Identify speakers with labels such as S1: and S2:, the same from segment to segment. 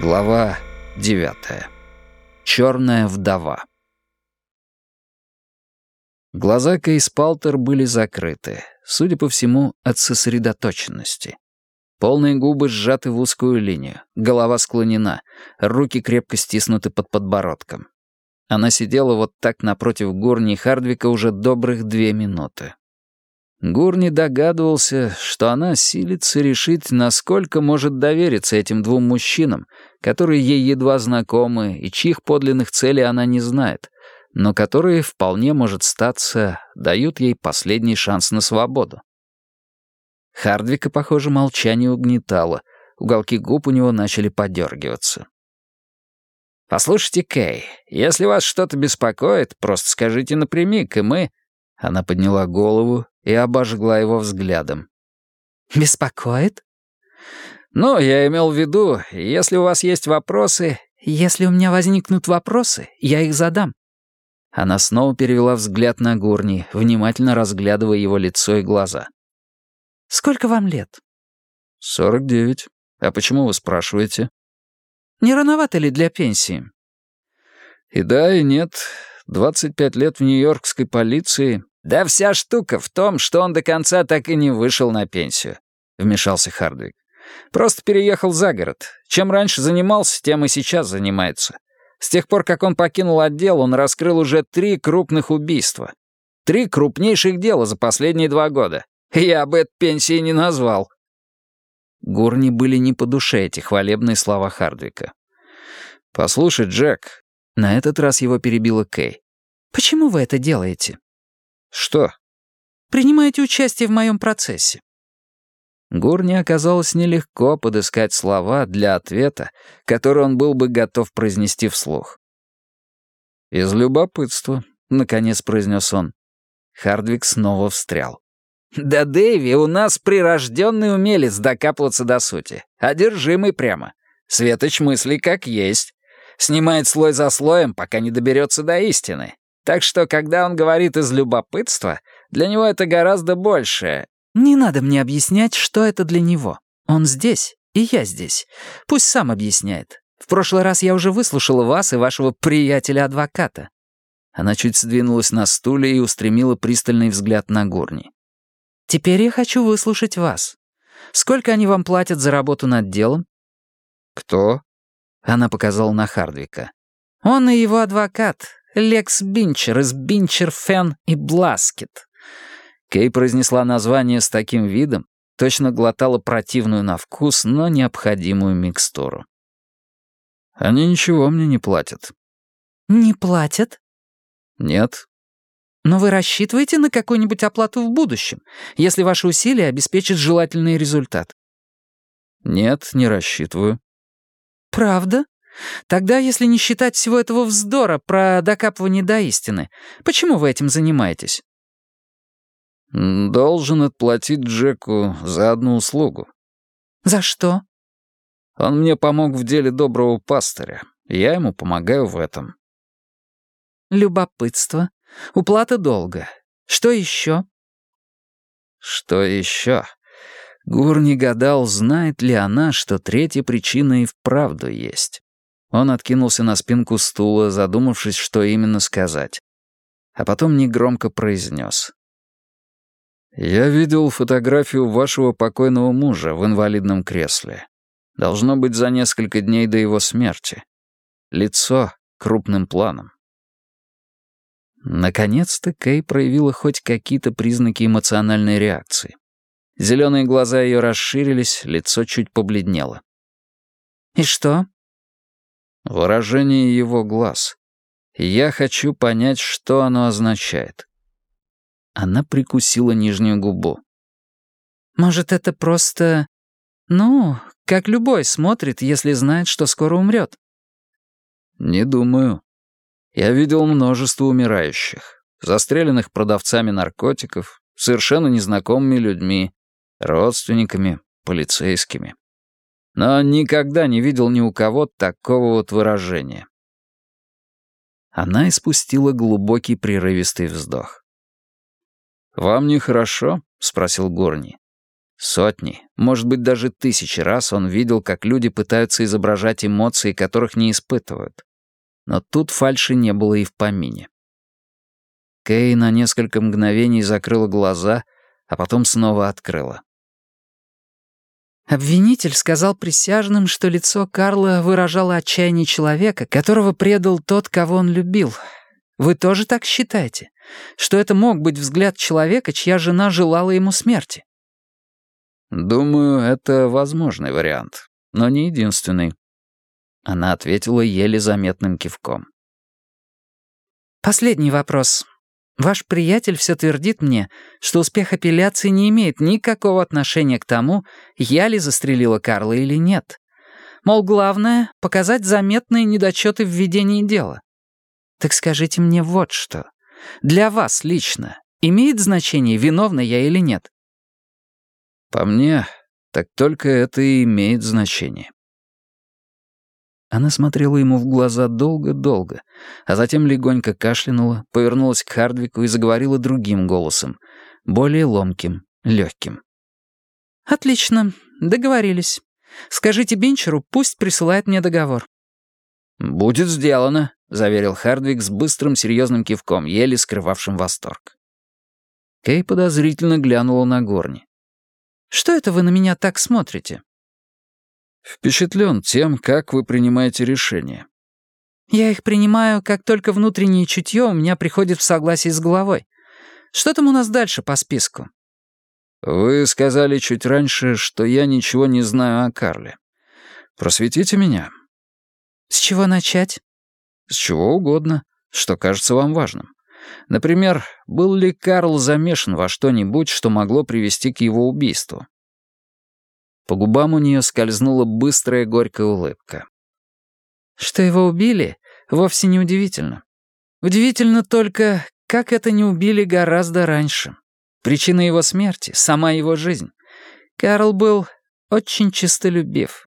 S1: Глава девятая. Черная вдова. Глаза Кейс Палтер были закрыты, судя по всему, от сосредоточенности. Полные губы сжаты в узкую линию, голова склонена, руки крепко стиснуты под подбородком. Она сидела вот так напротив Гурни и Хардвика уже добрых две минуты. Гурни догадывался, что она силится решить, насколько может довериться этим двум мужчинам, которые ей едва знакомы и чьих подлинных целей она не знает, но которые, вполне может статься, дают ей последний шанс на свободу. Хардвика, похоже, молчание угнетало, уголки губ у него начали подергиваться. «Послушайте, Кей, если вас что-то беспокоит, просто скажите напрямик, и мы...» Она подняла голову и обожгла его взглядом.
S2: «Беспокоит?»
S1: «Ну, я имел в виду, если у вас есть вопросы...»
S2: «Если у меня возникнут вопросы, я их задам».
S1: Она снова перевела взгляд на Гурни, внимательно разглядывая его лицо и глаза.
S2: «Сколько вам лет?»
S1: «Сорок девять. А почему вы спрашиваете?»
S2: «Не рановато ли для пенсии?»
S1: «И да, и нет. Двадцать пять лет в нью-йоркской полиции, «Да вся штука в том, что он до конца так и не вышел на пенсию», — вмешался Хардвик. «Просто переехал за город. Чем раньше занимался, тем и сейчас занимается. С тех пор, как он покинул отдел, он раскрыл уже три крупных убийства. Три крупнейших дела за последние два года. Я бы это пенсией не назвал». Гурни были не по душе эти хвалебные слова Хардвика. «Послушай, Джек...» На этот раз его перебила Кей.
S2: «Почему вы это делаете?»
S1: «Что?»
S2: «Принимаете участие в моем процессе».
S1: Гурне оказалось нелегко подыскать слова для ответа, который он был бы готов произнести вслух. «Из любопытства», — наконец произнес он. Хардвик снова встрял. «Да, Дэйви, у нас прирожденный умелец докапываться до сути. Одержимый прямо. Светоч мыслей как есть. Снимает слой за слоем, пока не доберется до истины. Так что, когда он говорит из любопытства, для него это гораздо больше.
S2: Не надо мне объяснять, что это для него. Он здесь, и я здесь. Пусть сам объясняет. В прошлый раз я уже выслушала вас и вашего приятеля-адвоката».
S1: Она чуть сдвинулась на стуле и устремила пристальный взгляд на Гурни.
S2: «Теперь я хочу выслушать вас. Сколько они вам платят за работу над делом?»
S1: «Кто?»
S2: Она показала на Хардвика. «Он и его адвокат, Лекс Бинчер из Бинчер, Фен и Бласкет». Кей произнесла название с таким видом, точно глотала противную на вкус, но необходимую микстуру. «Они ничего мне не платят». «Не платят?»
S1: «Нет».
S2: «Но вы рассчитываете на какую-нибудь оплату в будущем, если ваши усилия обеспечат желательный результат?»
S1: «Нет, не рассчитываю».
S2: «Правда?» Тогда, если не считать всего этого вздора про докапывание до истины, почему вы этим занимаетесь?
S1: Должен отплатить Джеку за одну услугу.
S2: За что?
S1: Он мне помог в деле доброго пастыря. Я ему помогаю в этом.
S2: Любопытство. Уплата долга. Что еще?
S1: Что еще? Гур не гадал, знает ли она, что третья причина и вправду есть. Он откинулся на спинку стула, задумавшись, что именно сказать. А потом негромко произнес. «Я видел фотографию вашего покойного мужа в инвалидном кресле. Должно быть за несколько дней до его смерти. Лицо крупным планом». Наконец-то Кей проявила хоть какие-то признаки эмоциональной реакции. Зеленые глаза ее расширились, лицо чуть побледнело.
S2: «И что?»
S1: Выражение его глаз. Я хочу понять, что оно означает. Она прикусила нижнюю губу.
S2: «Может, это просто... Ну, как любой смотрит, если знает, что скоро умрет?»
S1: «Не думаю. Я видел множество умирающих, застреленных продавцами наркотиков, совершенно незнакомыми людьми, родственниками, полицейскими но никогда не видел ни у кого такого вот выражения. Она испустила глубокий прерывистый вздох. «Вам нехорошо?» — спросил Горни. Сотни, может быть, даже тысячи раз он видел, как люди пытаются изображать эмоции, которых не испытывают. Но тут фальши не было и в помине. Кэй на несколько мгновений закрыла глаза, а потом снова открыла.
S2: Обвинитель сказал присяжным, что лицо Карла выражало отчаяние человека, которого предал тот, кого он любил. Вы тоже так считаете? Что это мог быть взгляд человека, чья жена желала ему смерти?
S1: Думаю, это возможный вариант, но не единственный. Она ответила еле заметным кивком.
S2: Последний вопрос. Ваш приятель все твердит мне, что успех апелляции не имеет никакого отношения к тому, я ли застрелила Карла или нет. Мол, главное — показать заметные недочеты в ведении дела. Так скажите мне вот что. Для вас лично имеет значение, виновна я или нет?
S1: По мне, так только это и имеет значение. Она смотрела ему в глаза долго-долго, а затем легонько кашлянула, повернулась к Хардвику и заговорила другим голосом, более ломким, легким.
S2: «Отлично, договорились. Скажите Бинчеру, пусть присылает мне договор».
S1: «Будет сделано», — заверил Хардвик с быстрым серьезным кивком, еле скрывавшим восторг. Кей подозрительно глянула на Горни.
S2: «Что это вы на меня так смотрите?»
S1: Впечатлен тем, как вы принимаете решения.
S2: Я их принимаю, как только внутреннее чутье у меня приходит в согласие с головой. Что там у нас дальше по списку?
S1: Вы сказали чуть раньше, что я ничего не знаю о Карле. Просветите меня.
S2: С чего начать?
S1: С чего угодно, что кажется вам важным. Например, был ли Карл замешан во что-нибудь, что могло привести к его убийству? По губам у нее скользнула быстрая горькая улыбка.
S2: Что его убили, вовсе не удивительно. Удивительно только, как это не убили гораздо раньше. Причина его смерти — сама его жизнь. Карл был очень чистолюбив.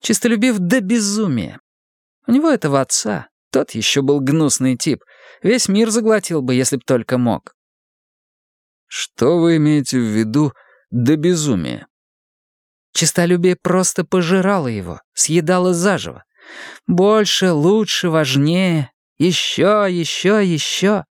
S2: Чистолюбив до безумия. У него этого отца, тот еще был гнусный тип. Весь мир заглотил бы, если б только мог.
S1: Что вы имеете в виду до безумия?
S2: Чистолюбие просто пожирало его, съедало заживо. Больше, лучше, важнее. Еще, еще, еще.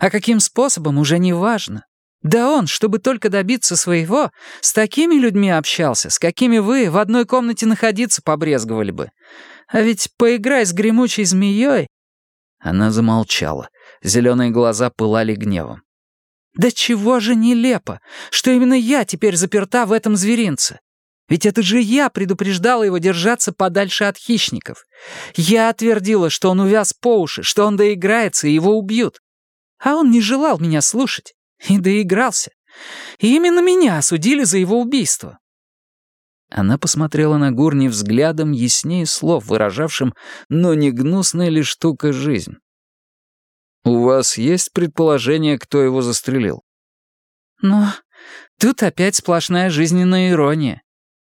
S2: А каким способом, уже не важно. Да он, чтобы только добиться своего, с такими людьми общался, с какими вы в одной комнате находиться побрезговали бы. А ведь поиграй с гремучей змеей.
S1: Она замолчала. Зеленые глаза пылали гневом.
S2: «Да чего же нелепо, что именно я теперь заперта в этом зверинце? Ведь это же я предупреждала его держаться подальше от хищников. Я отвердила, что он увяз по уши, что он доиграется и его убьют. А он не желал меня слушать. И доигрался. И именно меня осудили за его убийство.
S1: Она посмотрела на Гурни взглядом яснее слов, выражавшим «но не гнусная ли штука жизнь». «У вас есть предположение, кто его застрелил?»
S2: «Но тут опять сплошная жизненная ирония.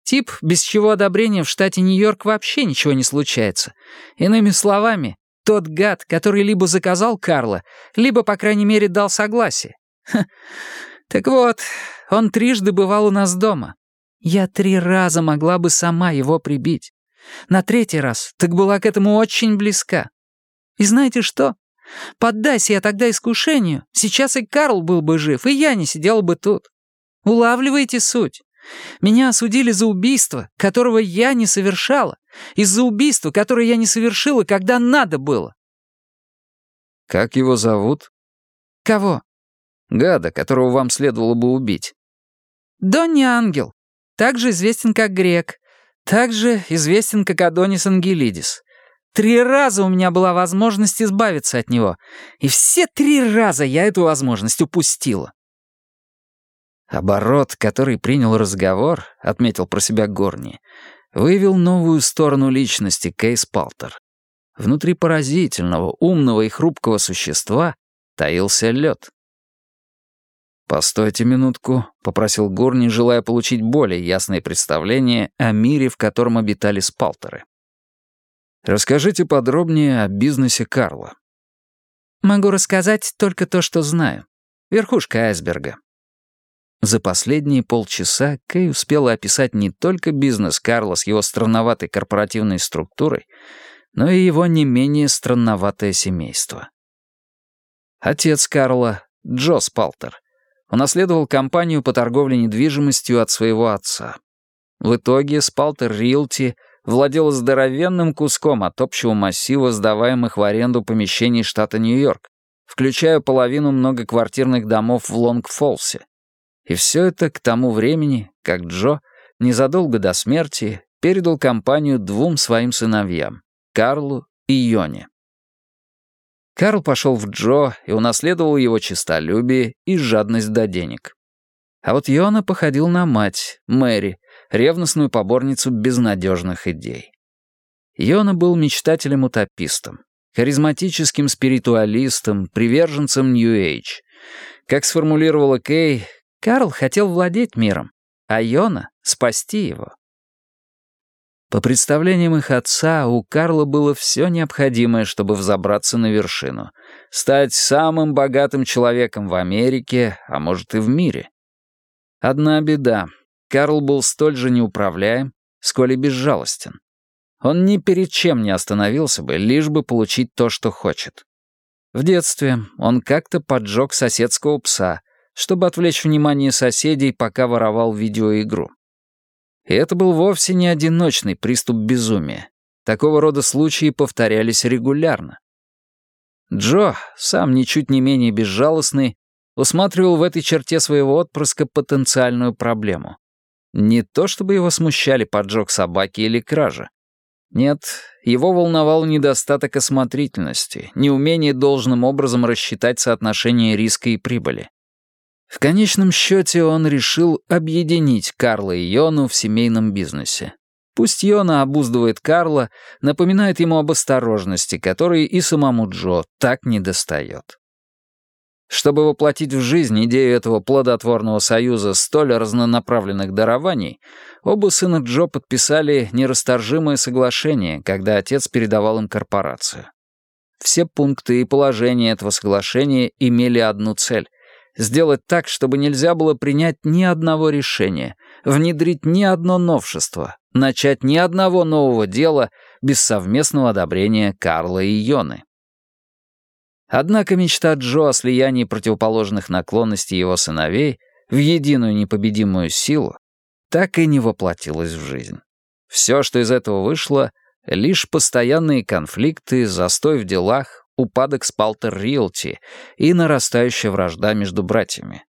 S2: Тип, без чего одобрения в штате Нью-Йорк вообще ничего не случается. Иными словами, тот гад, который либо заказал Карла, либо, по крайней мере, дал согласие. Ха. Так вот, он трижды бывал у нас дома. Я три раза могла бы сама его прибить. На третий раз так была к этому очень близка. И знаете что? Поддайся я тогда искушению, сейчас и Карл был бы жив, и я не сидела бы тут. Улавливаете суть? Меня осудили за убийство, которого я не совершала, из-за убийства, которое я не совершила, когда надо было».
S1: «Как его зовут?»
S2: «Кого?»
S1: «Гада, которого вам следовало бы убить».
S2: «Донни Ангел. Также известен как Грек. Также известен как Адонис Ангелидис. Три раза у меня была возможность избавиться от него, и все три раза я эту возможность упустила.
S1: Оборот, который принял разговор, отметил про себя Горни, выявил новую сторону личности Кейс Палтер. Внутри поразительного, умного и хрупкого существа таился лед. «Постойте минутку», — попросил Горни, желая получить более ясное представление о мире, в котором обитали спалтеры. «Расскажите подробнее о бизнесе Карла».
S2: «Могу рассказать только то, что знаю. Верхушка айсберга.
S1: За последние полчаса Кэй успела описать не только бизнес Карла с его странноватой корпоративной структурой, но и его не менее странноватое семейство. Отец Карла, Джо Спалтер, унаследовал компанию по торговле недвижимостью от своего отца. В итоге Спалтер Риэлти владел здоровенным куском от общего массива сдаваемых в аренду помещений штата Нью-Йорк, включая половину многоквартирных домов в Лонг-Фолсе. И все это к тому времени, как Джо, незадолго до смерти, передал компанию двум своим сыновьям — Карлу и Йоне. Карл пошел в Джо и унаследовал его честолюбие и жадность до денег. А вот Йона походил на мать, Мэри, ревностную поборницу безнадежных идей. Йона был мечтателем-утопистом, харизматическим спиритуалистом, приверженцем Нью-Эйдж. Как сформулировала Кей, Карл хотел владеть миром, а Йона — спасти его. По представлениям их отца, у Карла было все необходимое, чтобы взобраться на вершину, стать самым богатым человеком в Америке, а может и в мире. Одна беда. Карл был столь же неуправляем, сколь и безжалостен. Он ни перед чем не остановился бы, лишь бы получить то, что хочет. В детстве он как-то поджег соседского пса, чтобы отвлечь внимание соседей, пока воровал видеоигру. И это был вовсе не одиночный приступ безумия. Такого рода случаи повторялись регулярно. Джо, сам ничуть не менее безжалостный, усматривал в этой черте своего отпрыска потенциальную проблему. Не то чтобы его смущали поджог собаки или кража. Нет, его волновал недостаток осмотрительности, неумение должным образом рассчитать соотношение риска и прибыли. В конечном счете он решил объединить Карла и Йону в семейном бизнесе. Пусть Йона обуздывает Карла, напоминает ему об осторожности, которой и самому Джо так недостает. Чтобы воплотить в жизнь идею этого плодотворного союза столь разнонаправленных дарований, оба сына Джо подписали нерасторжимое соглашение, когда отец передавал им корпорацию. Все пункты и положения этого соглашения имели одну цель — сделать так, чтобы нельзя было принять ни одного решения, внедрить ни одно новшество, начать ни одного нового дела без совместного одобрения Карла и Йоны. Однако мечта Джо о слиянии противоположных наклонностей его сыновей в единую непобедимую силу так и не воплотилась в жизнь. Все, что из этого вышло, лишь постоянные конфликты, застой в делах, упадок Спалтер Риэлти и нарастающая вражда между братьями.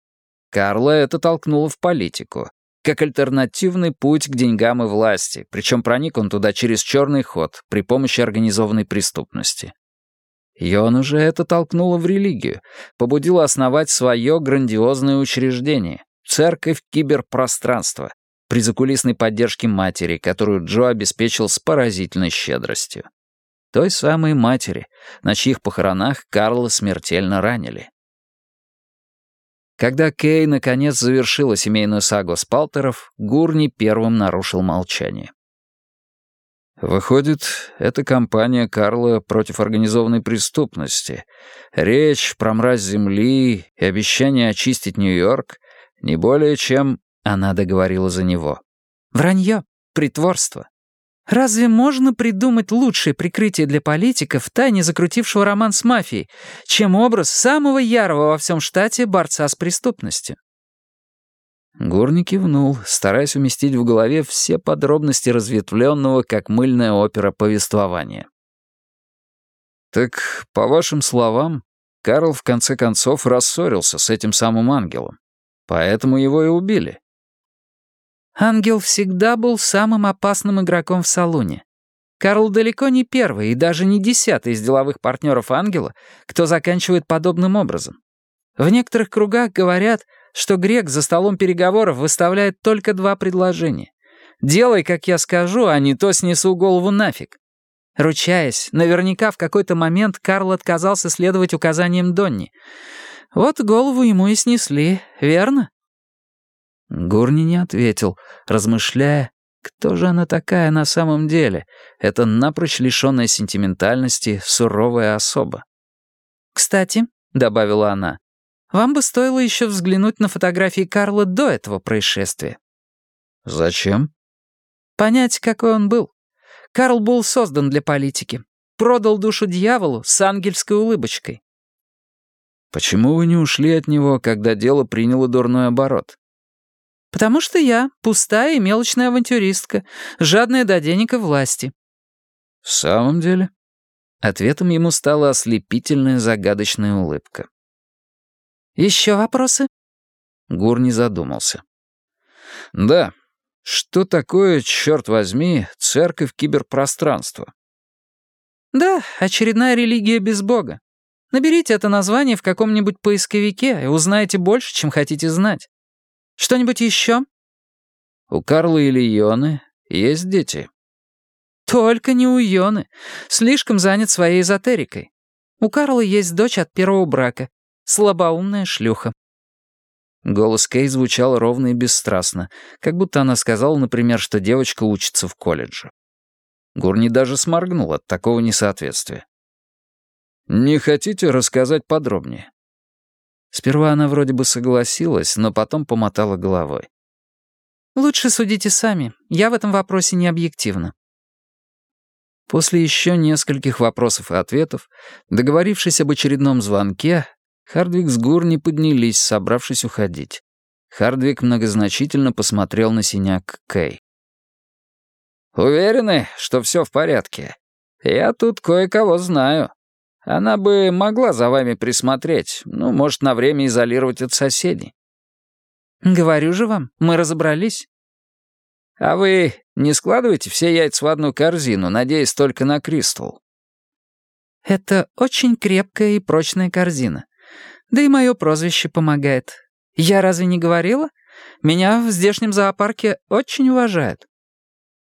S1: Карла это толкнуло в политику, как альтернативный путь к деньгам и власти, причем проник он туда через черный ход при помощи организованной преступности. Йону же это толкнуло в религию, побудило основать свое грандиозное учреждение — церковь киберпространства, при закулисной поддержке матери, которую Джо обеспечил с поразительной щедростью. Той самой матери, на чьих похоронах Карла смертельно ранили. Когда Кей наконец завершила семейную сагу Спалтеров, Гурни первым нарушил молчание. Выходит, это кампания Карла против организованной преступности. Речь про мразь земли и обещание очистить Нью-Йорк не более чем... Она договорила за него. Вранье, притворство. Разве можно придумать лучшее прикрытие для политика, в тайне закрутившего роман с мафией, чем образ самого ярого во всем штате борца с преступностью? Горни кивнул, стараясь уместить в голове все подробности разветвленного, как мыльная опера, повествования. «Так, по вашим словам, Карл в конце концов рассорился с этим самым ангелом. Поэтому его и убили». «Ангел всегда был самым опасным игроком в салоне. Карл далеко не первый и даже не десятый из деловых партнеров ангела, кто заканчивает подобным образом. В некоторых кругах говорят, что грек за столом переговоров выставляет только два предложения. «Делай, как я скажу, а не то снесу голову нафиг». Ручаясь, наверняка в какой-то момент Карл отказался следовать указаниям Донни. Вот голову ему и снесли, верно? Гурни не ответил, размышляя, кто же она такая на самом деле, это напрочь лишенная сентиментальности суровая особа. «Кстати», — добавила она,
S2: Вам бы стоило еще взглянуть на фотографии Карла до этого происшествия.
S1: Зачем?
S2: Понять, какой он был. Карл был создан для политики. Продал душу дьяволу с ангельской улыбочкой.
S1: Почему вы не ушли от него, когда дело приняло дурной оборот?
S2: Потому что я пустая и мелочная авантюристка, жадная до денег и власти.
S1: В самом деле? Ответом ему стала ослепительная загадочная улыбка.
S2: «Еще вопросы?»
S1: Гур не задумался. «Да. Что такое, черт возьми, церковь киберпространства?»
S2: «Да, очередная религия без бога. Наберите это название в каком-нибудь поисковике и узнаете больше, чем хотите знать. Что-нибудь еще?»
S1: «У Карла или Йоны есть дети?»
S2: «Только не у Йоны. Слишком занят своей эзотерикой. У Карла есть дочь от первого брака. Слабоумная шлюха».
S1: Голос Кей звучал ровно и бесстрастно, как будто она сказала, например, что девочка учится в колледже. Гурни даже сморгнул от такого несоответствия. «Не хотите рассказать подробнее?» Сперва она вроде бы согласилась, но потом помотала головой.
S2: «Лучше судите сами. Я в этом вопросе не объективна.
S1: После еще нескольких вопросов и ответов, договорившись об очередном звонке, Хардвик с Гурни поднялись, собравшись уходить. Хардвик многозначительно посмотрел на синяк Кэй. «Уверены, что все в порядке? Я тут кое-кого знаю. Она бы могла за вами присмотреть, ну, может, на время изолировать от соседей».
S2: «Говорю же вам, мы разобрались».
S1: «А вы не складывайте все яйца в одну корзину, надеясь только на Кристал».
S2: «Это очень крепкая и прочная корзина. Да и мое прозвище помогает. Я разве не говорила? Меня в здешнем зоопарке очень уважают».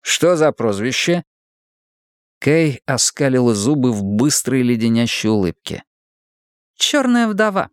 S1: «Что за прозвище?» Кей оскалила зубы в быстрой леденящей улыбке.
S2: «Черная вдова».